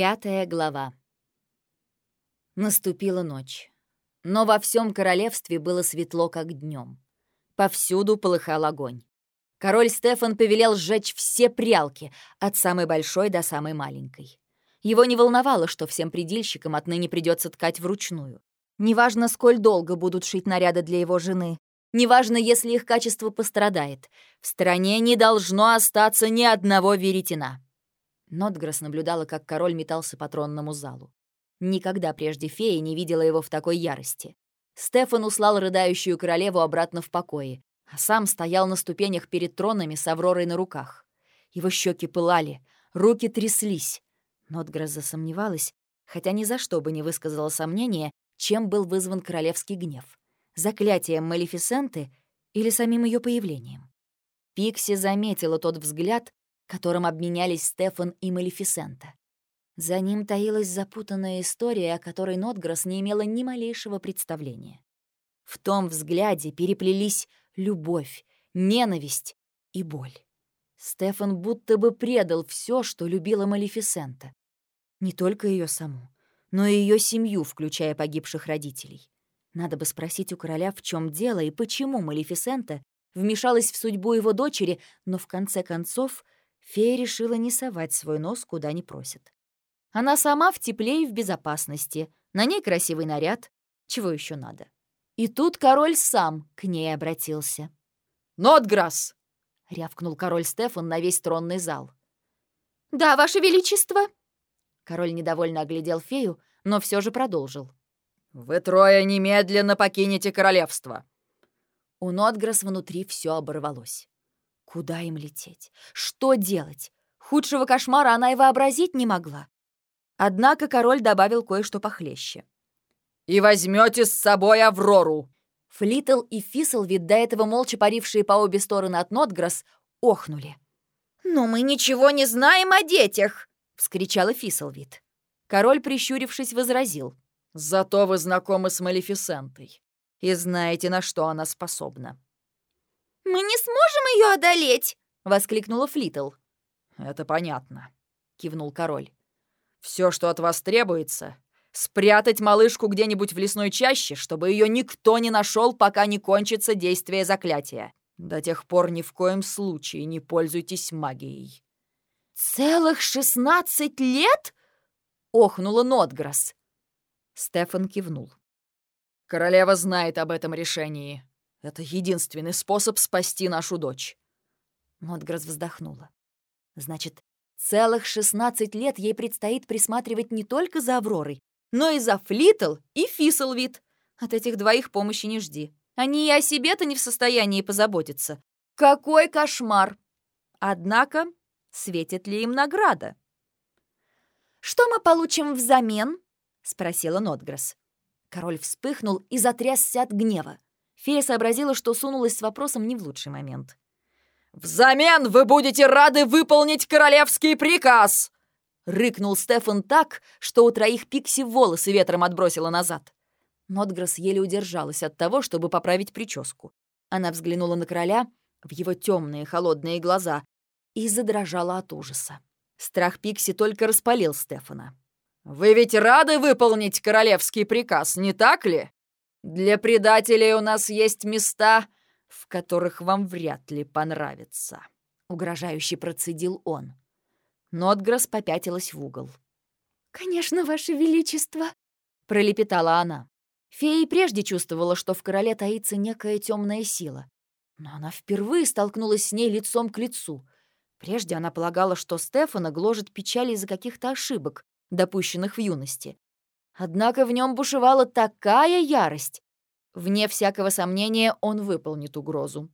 Пятая глава. Наступила ночь. Но во всем королевстве было светло, как днем. Повсюду полыхал огонь. Король Стефан повелел сжечь все прялки, от самой большой до самой маленькой. Его не волновало, что всем предельщикам отныне придется ткать вручную. Неважно, сколь долго будут шить наряды для его жены. Неважно, если их качество пострадает. В стране не должно остаться ни одного веретена. Нотгресс наблюдала, как король метался по тронному залу. Никогда прежде фея не видела его в такой ярости. Стефан услал рыдающую королеву обратно в покое, а сам стоял на ступенях перед тронами с Авророй на руках. Его щеки пылали, руки тряслись. Нотгресс засомневалась, хотя ни за что бы не высказала сомнения, чем был вызван королевский гнев. Заклятием Малефисенты или самим ее появлением. Пикси заметила тот взгляд, которым обменялись Стефан и Малефисента. За ним таилась запутанная история, о которой Нотгресс не имела ни малейшего представления. В том взгляде переплелись любовь, ненависть и боль. Стефан будто бы предал все, что любила Малефисента. Не только ее саму, но и ее семью, включая погибших родителей. Надо бы спросить у короля, в чем дело и почему Малефисента вмешалась в судьбу его дочери, но в конце концов — Фея решила не совать свой нос, куда не просят. Она сама в тепле и в безопасности, на ней красивый наряд. Чего еще надо? И тут король сам к ней обратился. «Нотграсс!» — рявкнул король Стефан на весь тронный зал. «Да, ваше величество!» Король недовольно оглядел фею, но все же продолжил. «Вы трое немедленно покинете королевство!» У Нотграсс внутри все оборвалось. Куда им лететь? Что делать? Худшего кошмара она и вообразить не могла. Однако король добавил кое-что похлеще. «И возьмете с собой Аврору!» Флитл и Фисселвид, до этого молча парившие по обе стороны от Нотграсс, охнули. «Но мы ничего не знаем о детях!» — вскричала Фисселвид. Король, прищурившись, возразил. «Зато вы знакомы с Малефисентой и знаете, на что она способна. «Мы не сможем ее одолеть!» — воскликнула Флитл. «Это понятно», — кивнул король. «Все, что от вас требуется, спрятать малышку где-нибудь в лесной чаще, чтобы ее никто не нашел, пока не кончится действие заклятия. До тех пор ни в коем случае не пользуйтесь магией». «Целых шестнадцать лет?» — охнула Нотграсс. Стефан кивнул. «Королева знает об этом решении. Это единственный способ спасти нашу дочь». Нотгресс вздохнула. «Значит, целых шестнадцать лет ей предстоит присматривать не только за Авророй, но и за Флитл и Фисселвит. От этих двоих помощи не жди. Они и о себе-то не в состоянии позаботиться. Какой кошмар! Однако, светит ли им награда?» «Что мы получим взамен?» — спросила Нотгресс. Король вспыхнул и затрясся от гнева. Фея сообразила, что сунулась с вопросом не в лучший момент. «Взамен вы будете рады выполнить королевский приказ!» Рыкнул Стефан так, что у троих пикси волосы ветром отбросило назад. Нотгресс еле удержалась от того, чтобы поправить прическу. Она взглянула на короля в его темные холодные глаза и задрожала от ужаса. Страх Пикси только распалил Стефана. «Вы ведь рады выполнить королевский приказ, не так ли?» Для предателей у нас есть места, в которых вам вряд ли понравится», — угрожающе процедил он. Нотгресс попятилась в угол. «Конечно, Ваше Величество», — пролепетала она. Фея прежде чувствовала, что в короле таится некая темная сила. Но она впервые столкнулась с ней лицом к лицу. Прежде она полагала, что Стефана гложет печаль из-за каких-то ошибок, допущенных в юности. Однако в нем бушевала такая ярость. Вне всякого сомнения он выполнит угрозу.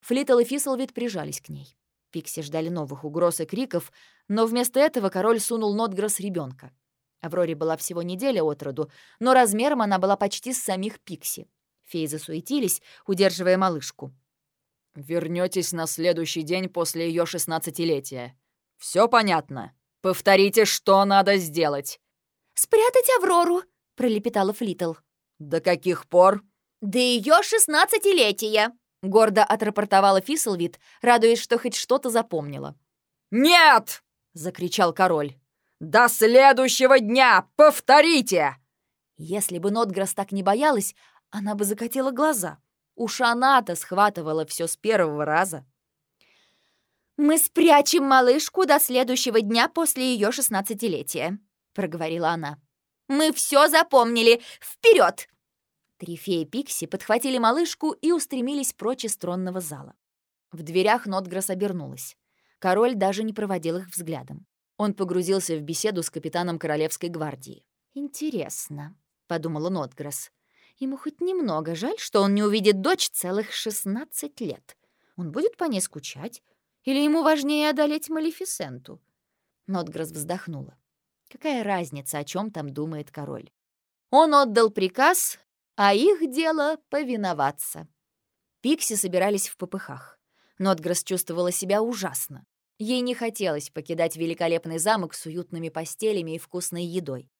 Флитл и Фисселвит прижались к ней. Пикси ждали новых угроз и криков, но вместо этого король сунул Нотгресс ребенка. Авроре была всего неделя от роду, но размером она была почти с самих Пикси. Феи засуетились, удерживая малышку. Вернетесь на следующий день после ее шестнадцатилетия. Все понятно? Повторите, что надо сделать. «Спрятать Аврору!» — пролепетала Флитл. «До каких пор?» «До ее шестнадцатилетия!» — гордо отрапортовала Фисселвит, радуясь, что хоть что-то запомнила. «Нет!» — закричал король. До следующего дня! Повторите!» Если бы Нотграсс так не боялась, она бы закатила глаза. Уж она-то схватывала все с первого раза. «Мы спрячем малышку до следующего дня после ее шестнадцатилетия», — проговорила она. «Мы все запомнили! Вперед!» Три феи Пикси подхватили малышку и устремились прочь из тронного зала. В дверях Нотграсс обернулась. Король даже не проводил их взглядом. Он погрузился в беседу с капитаном Королевской гвардии. «Интересно», — подумала Нотграсс. «Ему хоть немного жаль, что он не увидит дочь целых 16 лет. Он будет по ней скучать? Или ему важнее одолеть Малефисенту?» Нотграсс вздохнула. Какая разница, о чем там думает король? Он отдал приказ, а их дело повиноваться. Пикси собирались в попыхах. Нотграсс чувствовала себя ужасно. Ей не хотелось покидать великолепный замок с уютными постелями и вкусной едой.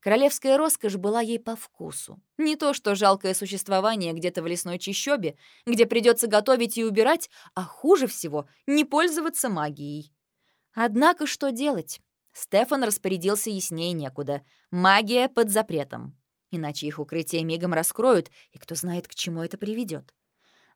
Королевская роскошь была ей по вкусу. Не то что жалкое существование где-то в лесной чащобе, где придется готовить и убирать, а хуже всего — не пользоваться магией. Однако что делать? Стефан распорядился яснее некуда. Магия под запретом. Иначе их укрытие мигом раскроют, и кто знает, к чему это приведет.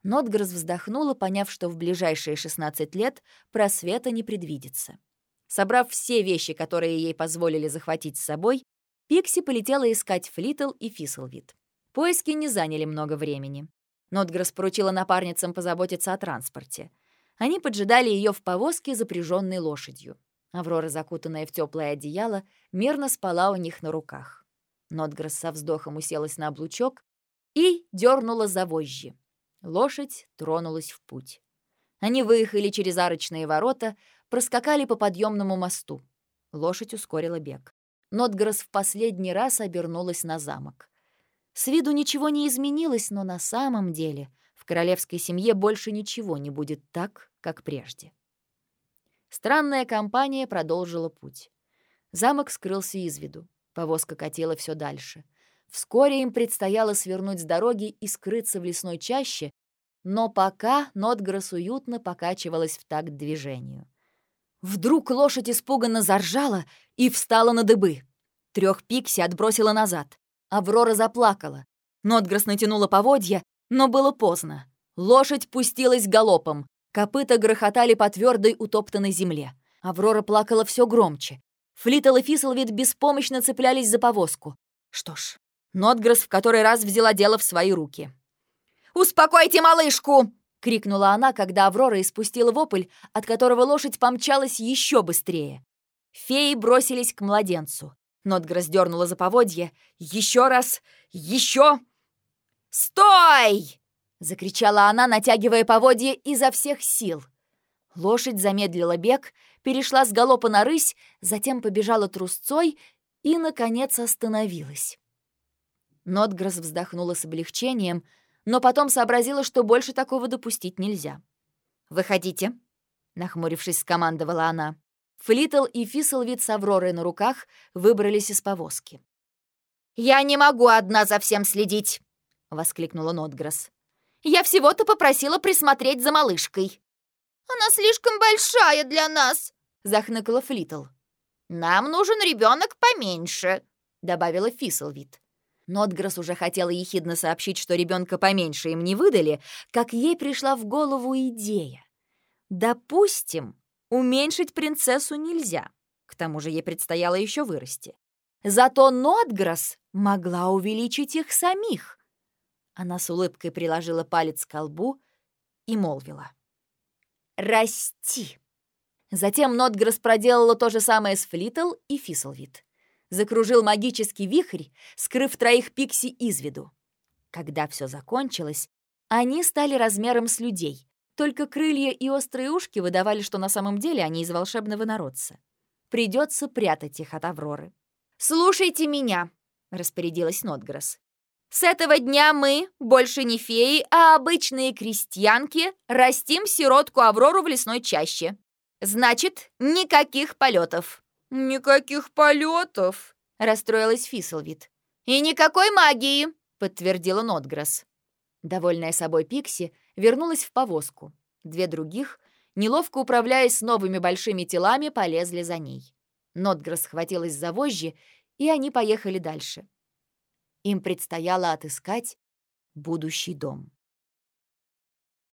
Нотгрыз вздохнула, поняв, что в ближайшие 16 лет просвета не предвидится. Собрав все вещи, которые ей позволили захватить с собой, Пикси полетела искать Флитл и Фисселвит. Поиски не заняли много времени. Нотгресс поручила напарницам позаботиться о транспорте. Они поджидали ее в повозке, запряженной лошадью. Аврора, закутанная в теплое одеяло, мирно спала у них на руках. Нотгресс со вздохом уселась на облучок и дернула за вожжи. Лошадь тронулась в путь. Они выехали через арочные ворота, проскакали по подъемному мосту. Лошадь ускорила бег. Нотгресс в последний раз обернулась на замок. С виду ничего не изменилось, но на самом деле в королевской семье больше ничего не будет так, как прежде. Странная компания продолжила путь. Замок скрылся из виду. Повозка катила все дальше. Вскоре им предстояло свернуть с дороги и скрыться в лесной чаще, но пока Нотгресс уютно покачивалась в такт движению. Вдруг лошадь испуганно заржала и встала на дыбы. Трех пикси отбросила назад. Аврора заплакала. Нотгресс натянула поводья, но было поздно. Лошадь пустилась галопом. Копыта грохотали по твердой утоптанной земле. Аврора плакала все громче. Флитл и Фислвид беспомощно цеплялись за повозку. Что ж, Нотгресс в который раз взяла дело в свои руки. «Успокойте малышку!» — крикнула она, когда Аврора испустила вопль, от которого лошадь помчалась еще быстрее. Феи бросились к младенцу. Нотгресс дернула за поводье. «Еще раз! Еще!» «Стой!» — закричала она, натягивая поводье изо всех сил. Лошадь замедлила бег, перешла с галопа на рысь, затем побежала трусцой и, наконец, остановилась. Нотгресс вздохнула с облегчением, но потом сообразила, что больше такого допустить нельзя. «Выходите», — нахмурившись, скомандовала она. Флитл и Фисселвид с Авророй на руках выбрались из повозки. «Я не могу одна за всем следить!» — воскликнула Нотгресс. «Я всего-то попросила присмотреть за малышкой». «Она слишком большая для нас!» — захныкала Флитл. «Нам нужен ребенок поменьше», — добавила Фисселвид. Нотгресс уже хотела ехидно сообщить, что ребенка поменьше им не выдали, как ей пришла в голову идея. Допустим, уменьшить принцессу нельзя. К тому же ей предстояло еще вырасти. Зато Нотгресс могла увеличить их самих. Она с улыбкой приложила палец к колбу и молвила. «Расти!» Затем Нотгресс проделала то же самое с Флитл и Фисселвит закружил магический вихрь, скрыв троих пикси из виду. Когда все закончилось, они стали размером с людей, только крылья и острые ушки выдавали, что на самом деле они из волшебного народца. Придется прятать их от Авроры. «Слушайте меня», — распорядилась Нотгресс. «С этого дня мы, больше не феи, а обычные крестьянки, растим сиротку Аврору в лесной чаще. Значит, никаких полетов. «Никаких полетов!» — расстроилась Фисселвит. «И никакой магии!» — подтвердила Нотгресс. Довольная собой Пикси вернулась в повозку. Две других, неловко управляясь с новыми большими телами, полезли за ней. Нотгресс схватилась за вожжи, и они поехали дальше. Им предстояло отыскать будущий дом.